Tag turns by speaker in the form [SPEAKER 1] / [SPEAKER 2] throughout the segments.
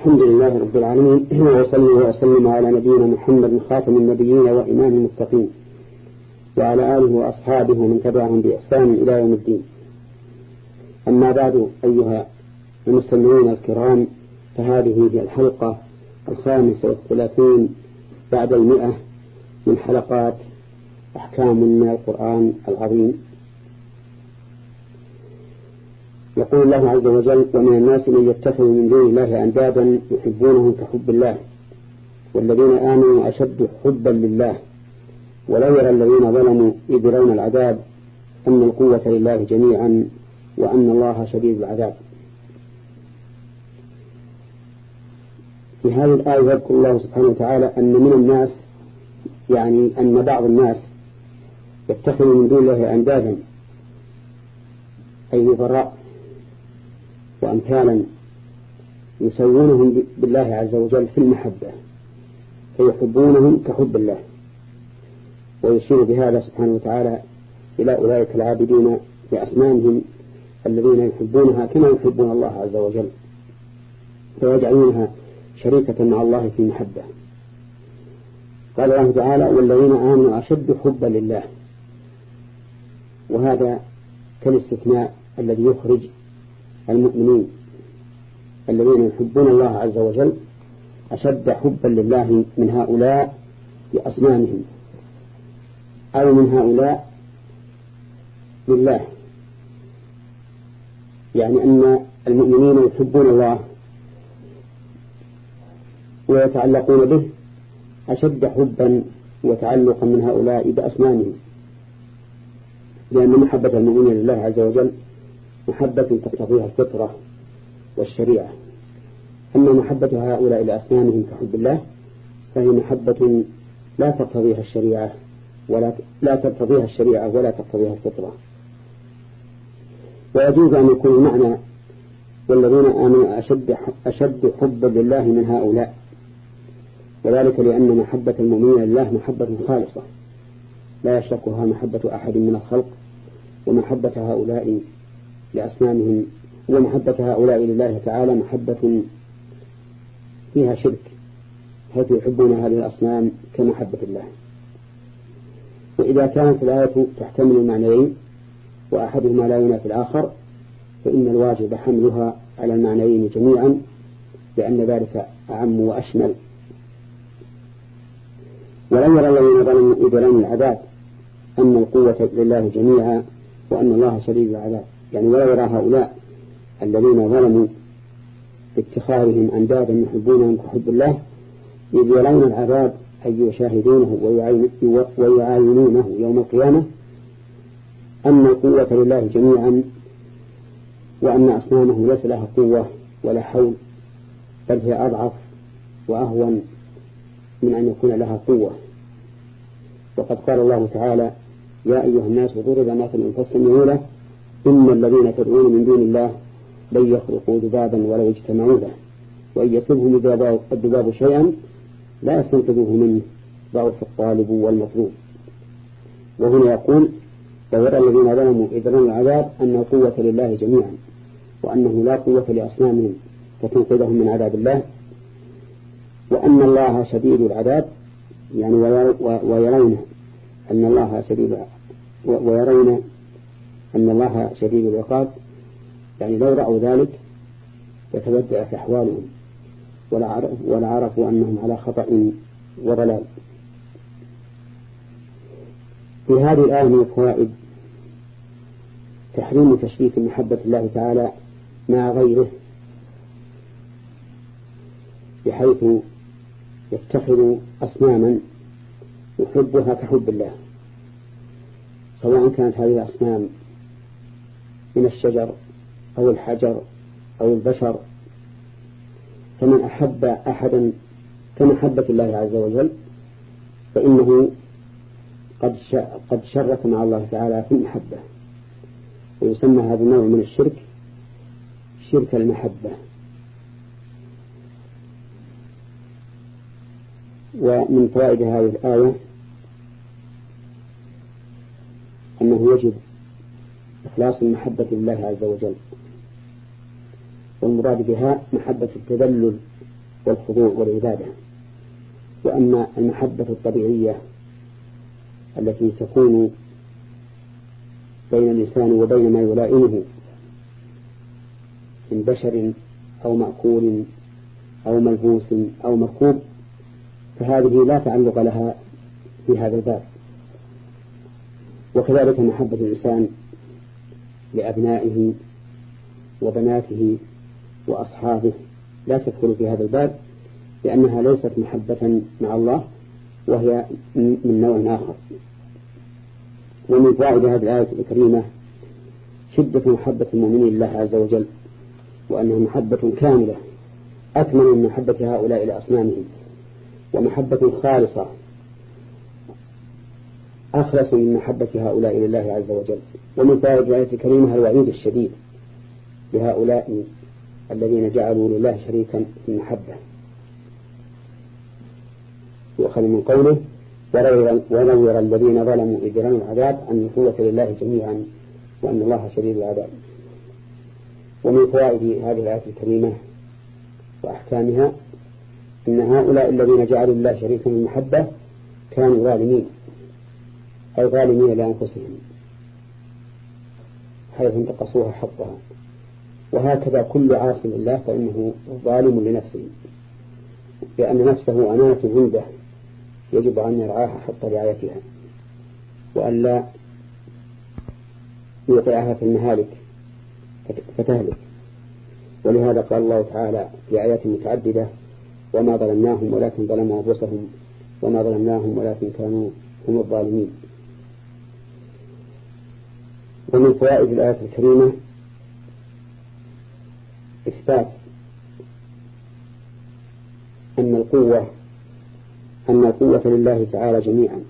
[SPEAKER 1] الحمد لله رب العالمين وصلي وسلم على نبينا محمد خاتم النبيين وإمام المتقين وعلى آله وأصحابه ومن تبعهم بإحسان إلى يوم الدين. أما بعد أيها المستمعون الكرام فهذه هي الحلقة الخامسة والثلاثين بعد المئة من حلقات أحكام من القرآن العظيم. يقول الله عز وجل ومن الناس من يتخذ من دون الله أندادا يحبونهم كحب الله والذين آمنوا أشد حبا لله ولو يرى الذين ظلموا إذ يرون العذاب أن القوة لله جميعا وأن الله شديد العذاب. في هذه الآية يذكر الله سبحانه وتعالى أن من الناس يعني أن بعض الناس يتخذ من دون الله أندادا أي نظراء وأمثالا يسوونهم بالله عز وجل في المحبة فيحبونهم كحب الله. ويشير بهذا سبحانه وتعالى إلى أولئك العابدين لأصنامهم الذين يحبونها كما يحبون الله عز وجل فيجعلونها شريكة مع الله في المحبة. قال الله تعالى والذين آمنوا أشد حبا لله. وهذا كالاستثناء الذي يخرج المؤمنين الذين يحبون الله عز وجل أشد حبا لله من هؤلاء بأصنامهم أو من هؤلاء لله. يعني أن المؤمنين يحبون الله ويتعلقون به أشد حبا وتعلقا من هؤلاء بأصنامهم لأن محبة المؤمنين لله عز وجل محبة تقتضيها الفطرة والشريعة. أما محبة هؤلاء لأصنامهم كحب الله فهي محبة لا تقتضيها الشريعة ولا لا تقتضيها الشريعة ولا تقتضيها الفطرة. ويجوز أن يكون المعنى والذين آمنوا أشد أشد حبا لله من هؤلاء. وذلك لأن محبة المؤمنين لله محبة خالصة. لا يشركها محبة أحد من الخلق ومحبة هؤلاء لأصنامهم ومحبة هؤلاء لله تعالى محبة فيها شرك حيث يحبون هذه الأصنام كمحبة الله. وإذا كانت الآية تحتمل المعنيين وأحدهما لا ينافي الآخر فإن الواجب حملها على المعنيين جميعا لأن ذلك أعم وأشمل. ولم يرى الذين ظلموا إذ العذاب أن القوة لله جميعا وأن الله شديد العذاب. يعني ولا يرى هؤلاء الذين ظلموا باتخاذهم أندادا يحبونهم كحب الله إذ يرون العذاب أي يشاهدونه ويعاينونه يوم القيامة. أن القوة لله جميعا وأن أصنامه ليس لها قوة ولا حول بل هي أضعف وأهون من أن يكون لها قوة. وقد قال الله تعالى يا أيها الناس ضرب مثل فاستمعوا له إن الذين تدعون من دون الله لن يخلقوا ذبابا ولو اجتمعوا له وإن يصبهم الذباب شيئا لا يستنقذوه منه ضعف الطالب والمطلوب. وهنا يقول ويرى الذين ظلموا إذ العذاب أن القوة لله جميعا وأنه لا قوة لأصنامهم فتنقذهم من عذاب الله. وأن الله شديد العذاب يعني ويرون أن الله شديد ويرون أن الله شديد العقاب يعني لو رأوا ذلك لتبدأت أحوالهم ولعرفوا أنهم على خطأ وضلال. في هذه الآية من الفوائد تحريم تشريك محبة الله تعالى مع غيره بحيث يتخذ أصناما يحبها كحب الله سواء كانت هذه الأصنام من الشجر أو الحجر أو البشر. فمن أحب أحدا كمحبة الله عز وجل فإنه قد قد شرك مع الله تعالى في المحبة. ويسمى هذا النوع من الشرك شرك المحبة. ومن فوائد هذه الآية أنه يجب إخلاص المحبة لله عز وجل. والمراد بها محبة التذلل والخضوع والعبادة. وأما المحبة الطبيعية التي تكون بين الإنسان وبين ما يلائمه من بشر أو مأكول أو ملبوس أو مركوب فهذه لا تعلق لها في هذا الباب. وكذلك محبة الإنسان لأبنائه وبناته وأصحابه. لا تدخل في هذا الباب لأنها ليست محبة مع الله وهي من نوع آخر. ومن فوائد هذه الآية الكريمة شدة محبة المؤمنين لله عز وجل وأنها محبة كاملة أكمل من محبة هؤلاء لأصنامهم ومحبة خالصة أخلص من محبة هؤلاء لله عز وجل ومن فوائد الآية الكريمة الوعيد الشديد لهؤلاء الذين جعلوا لله شريكا في المحبة. يؤخذ من قوله ونور الذين ظلموا رموا العذاب أن القوة لله جميعا وأن الله شديد العذاب. ومن فوائد هذه الآية الكريمة وأحكامها أن هؤلاء الذين جعلوا الله شريكا في المحبة كانوا ظالمين. أي ظالمين لأنفسهم. حيث انتقصوها حقها. وهكذا كل عاص لله فإنه ظالم لنفسه. لأن نفسه أمانة عنده. يجب أن يرعاها حق رعايتها. وأن لا يوقعها في المهالك. فتهلك. ولهذا قال الله تعالى في آيات متعددة. وما ظلمناهم ولكن ظلموا أنفسهم. وما ظلمناهم ولكن كانوا هم الظالمين. ومن فوائد الآية الكريمة إثبات أن القوة أن القوة لله تعالى جميعا.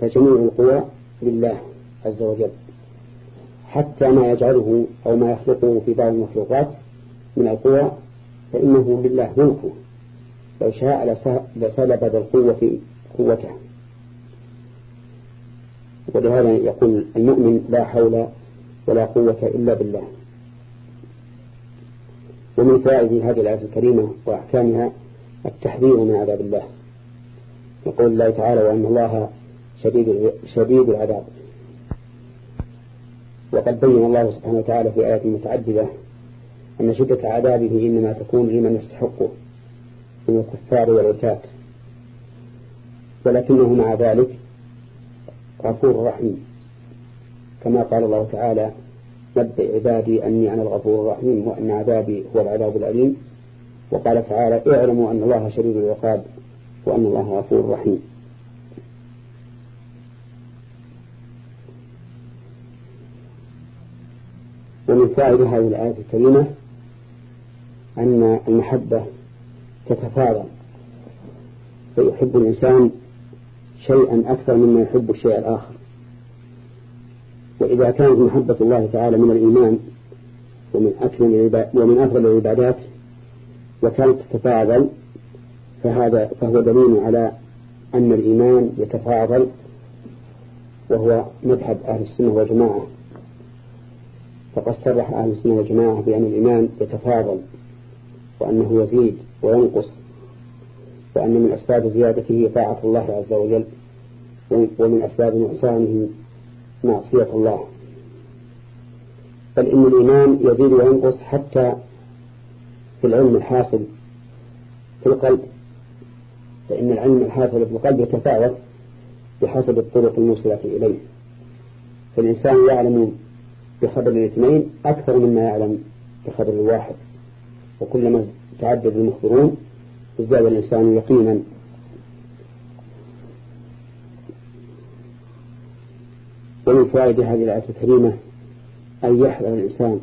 [SPEAKER 1] فجميع القوى لله عز وجل. حتى ما يجعله أو ما يخلقه في بعض المخلوقات من القوى فإنه لله ملكه. لو شاء لسلب بالقوة قوته. ولهذا يقول المؤمن لا حول ولا قوة إلا بالله. ومن فوائد هذه الآية الكريمة وأحكامها التحذير من عذاب الله. يقول الله تعالى وأن الله شديد شديد العذاب. وقد بين الله سبحانه وتعالى في آيات متعددة أن شدة عذابه إنما تكون لمن يستحقه من الكفار والعتاة ولكنه مع ذلك غفور رحيم. كما قال الله تعالى نبئ عبادي أني أنا الغفور الرحيم وأن عذابي هو العذاب الأليم. وقال تعالى اعلموا أن الله شديد العقاب وأن الله غفور رحيم. ومن فائدة هذه الآية الكريمة أن المحبة تتفاضل. فيحب الإنسان شيئا أكثر مما يحب الشيء الآخر. وإذا كانت محبة الله تعالى من الإيمان ومن أكمل ومن أفضل العبادات وكانت تتفاضل فهذا فهو دليل على أن الإيمان يتفاضل وهو مذهب أهل السنة والجماعة. فقد صرح أهل السنة والجماعة بأن الإيمان يتفاضل وأنه يزيد وينقص وأن من أسباب زيادته طاعة الله عز وجل ومن أسباب نقصانه معصية الله. بل إن الإيمان يزيد وينقص حتى في العلم الحاصل في القلب. فإن العلم الحاصل في القلب يتفاوت بحسب الطرق الموصلة إليه. فالإنسان يعلم بخبر الاثنين أكثر مما يعلم بخبر الواحد. وكلما تعدد المخبرون ازداد الإنسان يقينا. ومن فوائد هذه الآية الكريمة أن يحذر الإنسان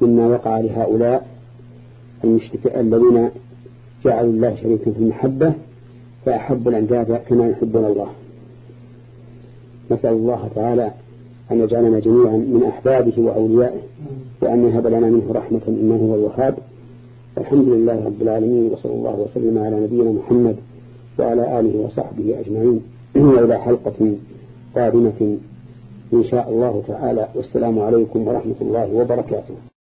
[SPEAKER 1] مما وقع لهؤلاء الذين جعلوا الله شريكا في المحبة فأحبوا الأنداد كما يحبون الله. نسأل الله تعالى أن يجعلنا جميعا من أحبابه وأوليائه وأن يهب لنا منه رحمة إنه هو الوهاب. الحمد لله رب العالمين وصلى الله وسلم على نبينا محمد وعلى آله وصحبه أجمعين. وإلى حلقة قادمة إن شاء الله تعالى. والسلام عليكم ورحمة الله وبركاته.